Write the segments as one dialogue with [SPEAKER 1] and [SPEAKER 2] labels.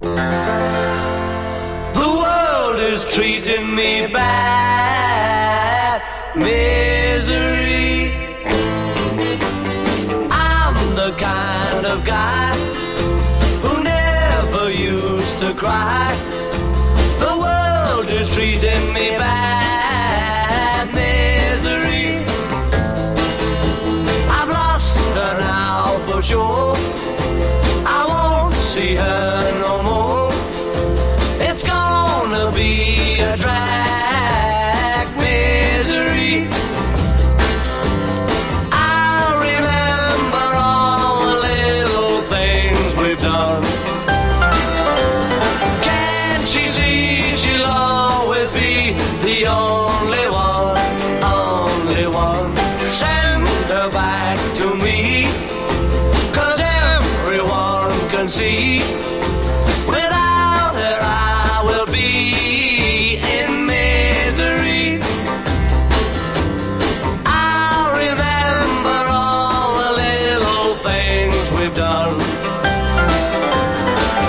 [SPEAKER 1] The world is treating me bad. Misery. I'm the kind of guy who never used to cry. the only one, only one. Send her back to me, cause everyone can see. Without her, I will be in misery. I'll remember all the little things we've done.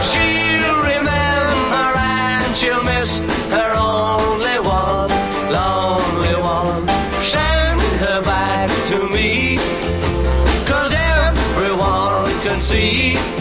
[SPEAKER 1] She'll remember and she'll miss. cause everyone can see.